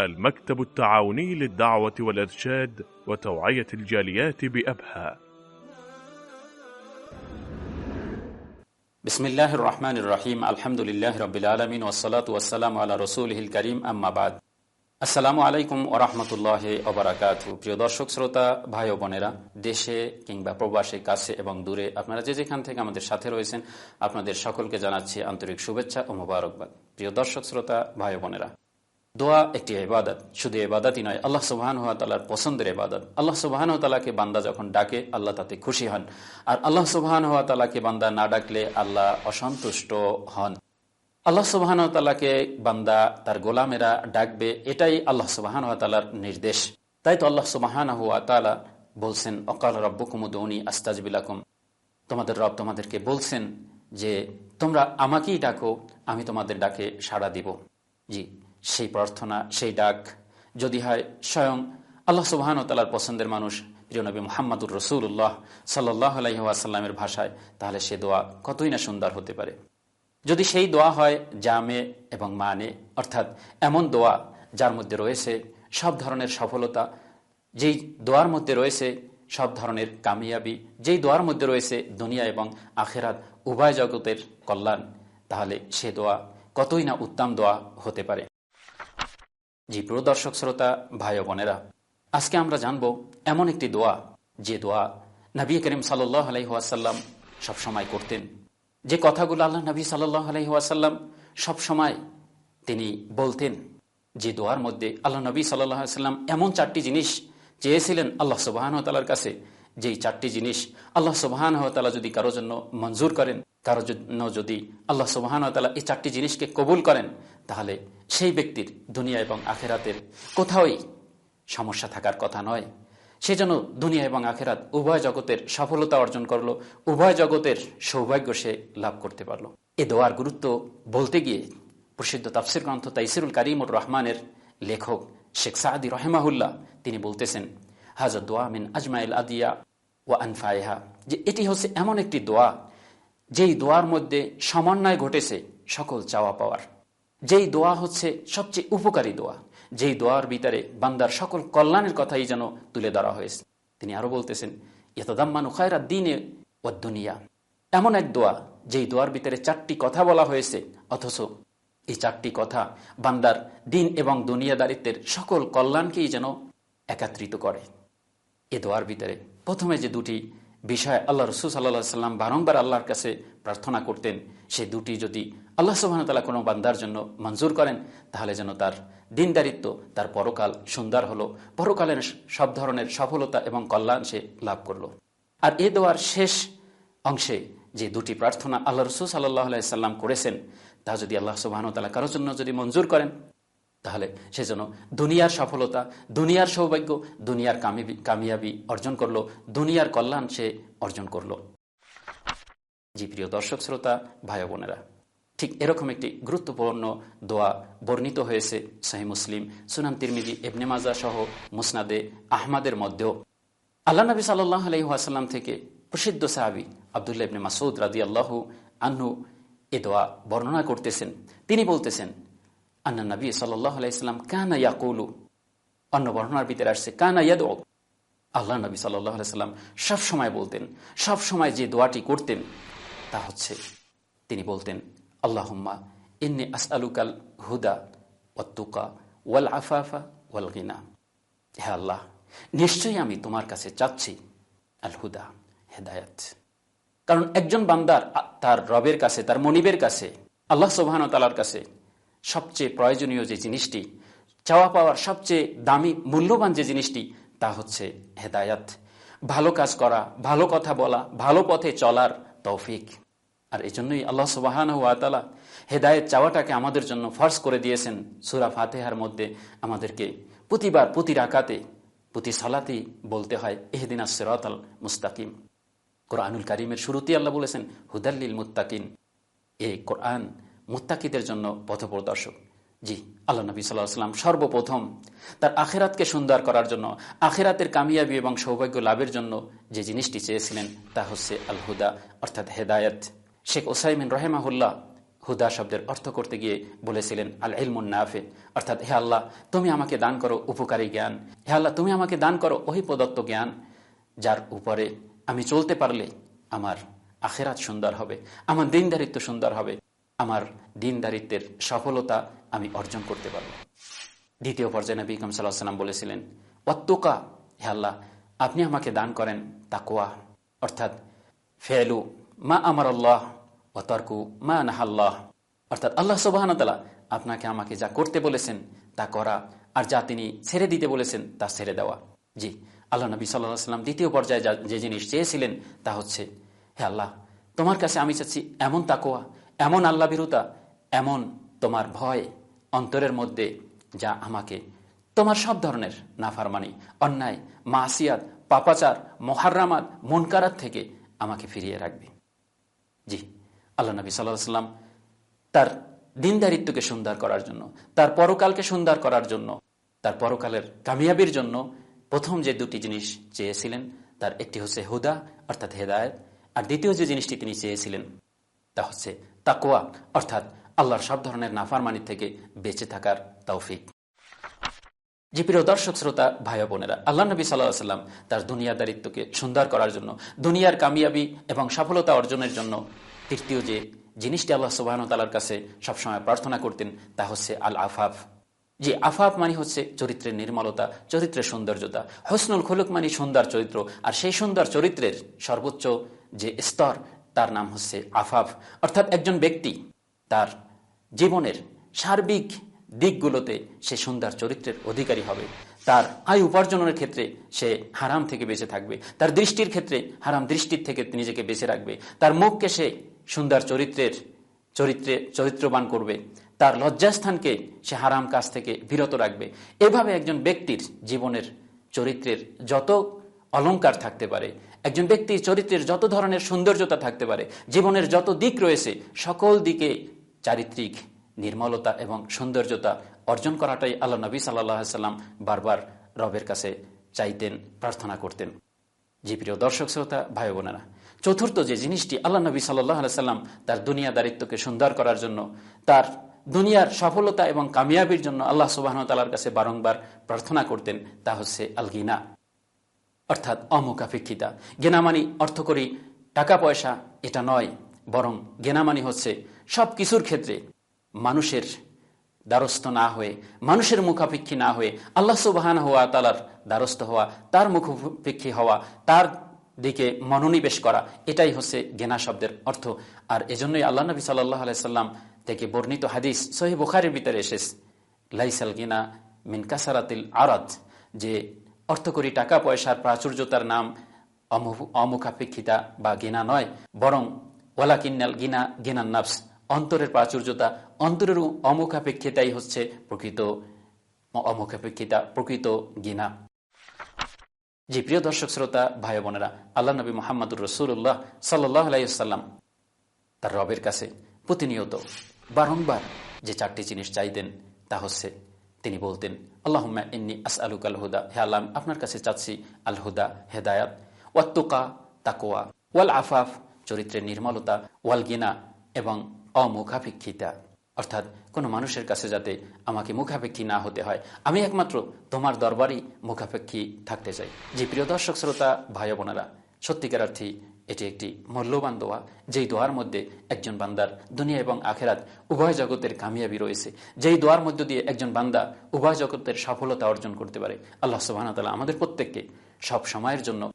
المكتب التعاوني للدعوة والإرشاد وتوعية الجاليات بأبها بسم الله الرحمن الرحيم الحمد لله رب العالمين والصلاة والسلام على رسوله الكريم أما بعد আসসালামু আলাইকুম ওরহমতুল্লাহ ওবরাকাত প্রিয় দর্শক শ্রোতা ভাই ও বোনেরা দেশে কিংবা প্রবাসে কাছে এবং দূরে আপনারা যে যেখান থেকে আমাদের সাথে রয়েছেন আপনাদের সকলকে জানাচ্ছি আন্তরিক শুভেচ্ছা ও মোবারকবাদ প্রিয় দর্শক শ্রোতা ভাই ও বোনেরা দোয়া একটি এবাদত শুধু এবাদতই নয়, আল্লাহ সুবাহান হাত তালার পছন্দের এবাদত আল্লাহ সুবাহান তালাকে বান্দা যখন ডাকে, আল্লাহ তাতে খুশি হন। আর আল্লাহ সুবাহান হাত তালাকে বান্দা না ডাকলে আল্লাহ অসন্তুষ্ট হন। আল্লাহ সুবাহান তালাকে বান্দা তার গোলামেরা ডাকবে, এটাই আল্লাহ সুবাহান তালার নির্দেশ। তাই তো আল্লাহ সুবাহান হুয়া তালা বলছেন, অকাল রব্বকুমুদৌনি আস্তাজবিলাকুম তোমাদের রব তোমাদেরকে বলছেন যে, তোমরা আমাকেই ডাকো, আমি তোমাদের ডাকে সাড়া দিব। জি। সেই প্রার্থনা, সেই ডাক, যদি হয় স্বয়ং আল্লাহ সুবাহান তালার পছন্দের মানুষ, প্রিয় নবী মোহাম্মদুর রসুল্লাহ সাল্লাহ আলহিহাসাল্লামের ভাষায়, তাহলে সে দোয়া কতই না সুন্দর হতে পারে। যদি সেই দোয়া হয় জামে এবং মানে অর্থাৎ এমন দোয়া যার মধ্যে রয়েছে সব ধরনের সফলতা, যেই দোয়ার মধ্যে রয়েছে সব ধরনের কামিয়াবি, যেই দোয়ার মধ্যে রয়েছে দুনিয়া এবং আখেরাত, উভয় জগতের কল্যাণ, তাহলে সে দোয়া কতই না উত্তম দোয়া হতে পারে। জি, প্রিয় দর্শক, শ্রোতা, ভাই বোনেরা, আজকে আমরা জানব এমন একটি দোয়া, যে দোয়া নবী করিম সাল্লাহ আলহিহাসাল্লাম সবসময় করতেন। যে কথাগুলো আল্লাহ নবী সাল্লাহ আলহিহাসাল্লাম সবসময় তিনি বলতেন, যে দোয়ার মধ্যে আল্লাহ নবী সাল্লাম এমন চারটি জিনিস চেয়েছিলেন আল্লাহ সুবাহান তালার কাছে, যেই চারটি জিনিস আল্লাহ সুবাহান তালা যদি কারোর জন্য মঞ্জুর করেন কারোর জন্য যদি আল্লাহ সুবাহান তালা এই চারটি জিনিসকে কবুল করেন, তাহলে সেই ব্যক্তির দুনিয়া এবং আখেরাতের কোথাওই সমস্যা থাকার কথা নয়। সে যেন দুনিয়া এবং আখেরাত উভয় জগতের সফলতা অর্জন করল, উভয় জগতের সৌভাগ্য সে লাভ করতে পারল। এ দোয়ার গুরুত্ব বলতে গিয়ে প্রসিদ্ধ তাফসির গ্রন্থ তাইসিরুল কারিমুর রহমানের লেখক শেখ সাহাদি রহেমাহুল্লাহ তিনি বলতেছেন হাজর দোয়া মিন আজমাইল আদিয়া ও আনফায়েহা যে এটি হচ্ছে এমন একটি দোয়া, যেই দোয়ার মধ্যে সমন্বয় ঘটেছে সকল চাওয়া পাওয়ার। যেই দোয়া হচ্ছে সবচেয়ে উপকারী দোয়া, যেই দোয়ার ভিতরে বান্দার সকল কল্যাণের কথাই যেন তুলে ধরা হয়েছে। তিনি আরও বলতেছেন, ইয়তদাম্মানু খায়রা দিনে ও দুনিয়া এমন এক দোয়া, যেই দোয়ার ভিতরে চারটি কথা বলা হয়েছে, অথচ এই চারটি কথা বান্দার দিন এবং দুনিয়াদারিত্বের সকল কল্যাণকেই যেন একাত্রিত করে। এ দোয়ার ভিতরে প্রথমে যে দুটি বিষয় আল্লাহ রসুল সাল্লাহ সাল্লাম বারংবার আল্লাহর কাছে প্রার্থনা করতেন, সে দুটি যদি আল্লাহ সুবাহতাল্লাহ কোনো বান্দার জন্য মঞ্জুর করেন, তাহলে যেন তার দিনদারিত্ব, তার পরকাল সুন্দর হলো। পরকালের সব ধরনের সফলতা এবং কল্যাণ সে লাভ করল। আর এ দোয়ার শেষ অংশে যে দুটি প্রার্থনা আল্লাহ রসুল সাল্লাহ সাল্লাম করেছেন, তা যদি আল্লাহ সুবাহতাল্লাহ কারোর জন্য যদি মঞ্জুর করেন তাহলে সে যেন দুনিয়ার সফলতা, দুনিয়ার সৌভাগ্য, দুনিয়ার কামিয়াবি অর্জন করল, দুনিয়ার কল্যাণ সে অর্জন করল। জি, প্রিয় দর্শক, শ্রোতা, ভাই বোনেরা, ঠিক এরকম একটি গুরুত্বপূর্ণ দোয়া বর্ণিত হয়েছে সাহি মুসলিম, সুনান তিরমিজি এবনে মাজা সহ মুসনাদে আহমাদের মধ্যেও। আল্লাহ নবী সাল্লাহ আলহিহাসাল্লাম থেকে প্রসিদ্ধ সাহাবি আবদুল্লাহ ইবনে মাসুদ রাজি আল্লাহু আহ্নু এ দোয়া বর্ণনা করতেছেন। তিনি বলতেছেন আন্না নবী সাল্লাহ আলাইসাল্লাম কানা ইয়াকুলু। অন্য বর্ণনার ভিতরে আসছে, কানা ইয়াদ আল্লাহ নবী সাল্লাহ আলাইসাল্লাম সবসময় বলতেন সব সময় যে দোয়াটি করতেন, তা হচ্ছে, তিনি বলতেন, আল্লাহম্মা ইন্নি আসআলুকাল হুদা ওয়াত্তুকা ওয়াল আফাফা ওয়াল গিনা। হে আল্লাহ, নিশ্চয়ই আমি তোমার কাছে চাচ্ছি আল হুদা, হেদায়াত। কারণ একজন বান্দার তার রবের কাছে, তার মনিবের কাছে, আল্লাহ সোবাহান তালার কাছে সবচেয়ে প্রয়োজনীয় যে জিনিসটি, চাওয়া পাওয়ার সবচেয়ে দামি, মূল্যবান যে জিনিসটি, তা হচ্ছে হেদায়াত। ভালো কাজ করা, ভালো কথা বলা, ভালো পথে চলার তৌফিক। আর এই জন্যই আল্লাহ সুবাহান ওয়াতালা হেদায়ত চাওয়াটাকে আমাদের জন্য ফর্স করে দিয়েছেন। সুরা ফাতেহার মধ্যে আমাদেরকে প্রতিবার, প্রতি রাকাতে, প্রতি সালাতেই বলতে হয় এহদিন আসরাত আল মুস্তাকিম। কোরআনুল কারিমের শুরুতেই আল্লাহ বলেছেন হুদাল্লিল মুত্তাকিন। এই কোরআন মুত্তাকিদের জন্য পথপ্রদর্শক। জি, আল্লাহ নবী সাল্লাহ সাল্লাম সর্বপ্রথম তার আখেরাতকে সুন্দর করার জন্য, আখেরাতের কামিয়াবি এবং সৌভাগ্য লাভের জন্য যে জিনিসটি চেয়েছিলেন তা হচ্ছে আল হুদা অর্থাৎ হেদায়ত। শেখ ওসাইমিন রহেমাহুল্লাহ হুদা শব্দের অর্থ করতে গিয়ে বলেছিলেন আল ইলমুন নাফে অর্থাৎ, হে আল্লাহ, তুমি আমাকে দান করো উপকারী জ্ঞান। হে আল্লাহ, তুমি আমাকে দান করো ওহি প্রদত্ত জ্ঞান, যার উপরে আমি চলতে পারলে আমার আখেরাত সুন্দর হবে, আমার দিনদারিত্ব সুন্দর হবে। আমার দিনদারিত্বের সফলতা আমি অর্জন করতে পারব। দ্বিতীয় পর্যায়ে নবী ইকম সাল্লাহ সাল্লাম বলেছিলেন অত্যকা হে আল্লাহ, আপনি আমাকে দান করেন তাকোয়া অর্থাৎ, ফেলু মা আমার আল্লাহ অতর্কু মা নাহাল্লাহ। অর্থাৎ, আল্লাহ সুবাহনতালা আপনাকে আমাকে যা করতে বলেছেন তা করা আর যা তিনি ছেড়ে দিতে বলেছেন তা ছেড়ে দেওয়া। জি, আল্লাহ নবী সাল্লাহ সাল্লাম দ্বিতীয় পর্যায়ে যে জিনিস চেয়েছিলেন তা হচ্ছে, হে আল্লাহ, তোমার কাছে আমি চাচ্ছি এমন তাকোয়া এমন আল্লাহ বিরুতা এমন তোমার ভয় অন্তরের মধ্যে যা আমাকে। তোমার সব ধরনের নাফারমানি, অন্যায়, মাসিয়াত, পাপাচার, মহারামাত, মনকারাত থেকে আমাকে ফিরিয়ে রাখবে। জি, আল্লাহ নবী সাল্লাম তার দিনদারিত্বকে সুন্দর করার জন্য, তার পরকালকে সুন্দর করার জন্য, তার পরকালের কামিয়াবির জন্য প্রথম যে দুটি জিনিস চেয়েছিলেন, তার একটি হচ্ছে হুদা, অর্থাৎ হেদায়ত, আর দ্বিতীয় যে জিনিসটি তিনি চেয়েছিলেন, তা হচ্ছে তাকোয়া অর্থাৎ আল্লাহর সব ধরনের নাফারমানি থেকে বেঁচে থাকার তৌফিক। যে প্রিয় দর্শক, শ্রোতা, ভাই বোনেরা, আল্লাহ নবী সাল্লাহ সাল্লাম তার দুনিয়াদারিত্বকে সুন্দর করার জন্য, দুনিয়ার কামিয়াবি এবং সফলতা অর্জনের জন্য তৃতীয় যে জিনিসটি আল্লাহ সুবাহন তালার কাছে সবসময় প্রার্থনা করতেন, তা হচ্ছে আল আফাফ যে আফাফ মানে হচ্ছে চরিত্রের নির্মলতা, চরিত্রের সৌন্দর্যতা, হসনুল খুলুক মানে সুন্দর চরিত্র, আর সেই সুন্দর চরিত্রের সর্বোচ্চ যে স্তর তার নাম হচ্ছে আফাফ। অর্থাৎ একজন ব্যক্তি তার জীবনের সার্বিক দিকগুলোতে সে সুন্দর চরিত্রের অধিকারী হবে। তার আয় উপার্জনের ক্ষেত্রে সে হারাম থেকে বেঁচে থাকবে। তার দৃষ্টির ক্ষেত্রে হারাম দৃষ্টির থেকে নিজেকে বেঁচে রাখবে। তার মুখকে সে সুন্দর চরিত্রের চরিত্রে চরিত্রবান করবে। তার লজ্জাস্থানকে সে হারাম কাজ থেকে বিরত রাখবে। এভাবে একজন ব্যক্তির জীবনের চরিত্রের যত অলঙ্কার থাকতে পারে একজন ব্যক্তির চরিত্রের যত ধরনের সৌন্দর্যতা থাকতে পারে, জীবনের যত দিক রয়েছে, সকল দিকে চারিত্রিক নির্মলতা এবং সৌন্দর্যতা অর্জন করাটাই আল্লাহ নবী সাল্লাহ সাল্লাম বারবার রবের কাছে চাইতেন, প্রার্থনা করতেন। জি প্রিয় দর্শক, শ্রোতা, ভাই বোনেরা, চতুর্থ যে জিনিসটি আল্লাহ নবী সাল্লাহ সাল্লাম তার দুনিয়া দারিত্বকে সুন্দর করার জন্য, তার দুনিয়ার সফলতা এবং কামিয়াবির জন্য আল্লাহ সুবাহন তালার কাছে বারংবার প্রার্থনা করতেন, তা হচ্ছে আলগিনা। অর্থাৎ অমুকাপেক্ষিতা। গেনামানি অর্থ করি টাকা পয়সা, এটা নয়। বরং গেনামানি হচ্ছে সব কিছুর ক্ষেত্রে মানুষের দ্বারস্থ না হয়ে, মানুষের মুখাপেক্ষী না হয়ে, আল্লাহ সুবাহান হওয়া তালার দ্বারস্থ হওয়া, তার মুখাপেক্ষী হওয়া, তার দিকে মনোনিবেশ করা, এটাই হচ্ছে গেনা শব্দের অর্থ। আর এজন্যই আল্লাহ নবী সাল্লাহ আলাইসাল্লাম থেকে বর্ণিত হাদিস সহি বুখারের ভিতরে এসেস লাইসাল গিনা মিন কাসারাতিল আরাত যে অর্থ করি টাকা পয়সার প্রাচুর্যতার নাম অমুখাপেক্ষিতা বা গিনা নয়, বরং কিন্নাল গিনা গিনান নাফস, অন্তরের প্রাচুর্যতা, অন্তরের অমুখাপেক্ষিতাই হচ্ছে প্রকৃত অমুখাপেক্ষিতা, প্রকৃত গিনা জি, প্রিয় দর্শক, শ্রোতা, ভাই বোনেরা, আল্লাহ নবী মোহাম্মদুর রসুল্লাহ সাল্লাহ আলাইসাল্লাম তার রবের কাছে প্রতিনিয়ত বারংবার যে চারটি জিনিস চাইতেন তা হচ্ছে তিনি বলতেন আল্লাহ ইন্নি আস আলুক আল হুদা। হে আল্লাহ আপনার কাছে চাচ্ছি আল হুদা, হেদায়াত। ওয়াত্তুকা তাকোয়া ওয়াল আফাফ, চরিত্রের নির্মলতা। ওয়াল গিনা, এবং অমুখাপেক্ষিতা। অর্থাৎ, কোনো মানুষের কাছে যাতে আমাকে মুখাপেক্ষী না হতে হয়, আমি একমাত্র তোমার দরবারই মুখাপেক্ষী থাকতে চাই। যে প্রিয় দর্শক, শ্রোতা, ভাই বোনেরা সত্যিকার অর্থে এটি একটি মূল্যবান দোয়া, যেই দোয়ার মধ্যে একজন বান্দার দুনিয়া এবং আখেরাত উভয় জগতের কামিয়াবি রয়েছে। যেই দোয়ার মধ্য দিয়ে একজন বান্দা উভয় জগতের সফলতা অর্জন করতে পারে, আল্লাহ সুবাহ আমাদের প্রত্যেককে সব সময়ের জন্য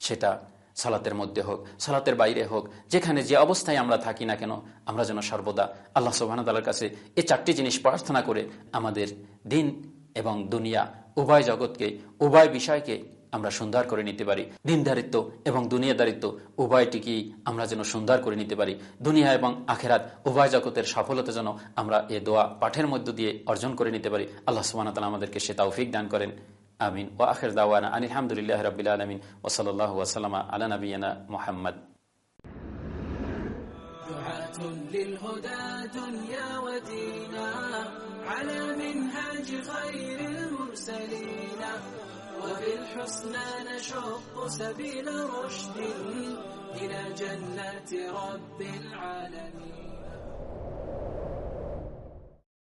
সেটা সালাতের মধ্যে হোক, সালাতের বাইরে হোক, যেখানে যে অবস্থায় আমরা থাকি না কেন, আমরা যেন সর্বদা আল্লাহ সুবাহতালার কাছে এই চারটি জিনিস প্রার্থনা করে আমাদের দিন এবং দুনিয়া উভয় জগৎকে, উভয় বিষয়কে আমরা সুন্দর করে নিতে পারি দিনদারিত্ব এবং দুনিয়াদারিত্ব উভয়টিকেই আমরা যেন সুন্দর করে নিতে পারি দুনিয়া এবং আখেরাত উভয় জগতের সফলতা যেন আমরা এ দোয়া পাঠের মধ্য দিয়ে অর্জন করে নিতে পারি আল্লাহ সুবাহতালা আমাদেরকে সে তৌফিক দান করেন আমিন ও আখের দাওয়ানা আনি আলহামদুলিল্লাহ রবিল আলমিন ওসলাল্লাহ ওসালামা আলা নবীনা মোহাম্মদ للهدى دنيا ودينا على منهاج خير المرسلين وبالحسنى نشق سبيل رشد إلى جنات رب العالمين.